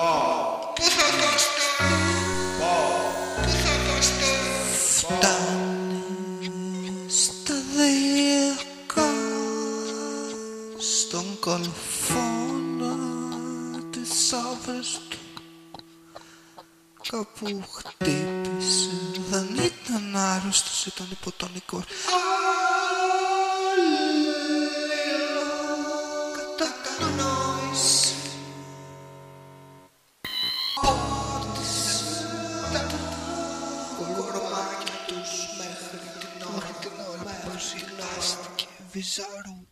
Πού θα πας Πού θα πας Φτάνει στα διακά Στον κολφόνα της Αύρεστου Κάπου χτύπησε Δεν ήταν άρρωστος, ήταν υποτονικό. Αλληλό Κατά κανόνα avisaram.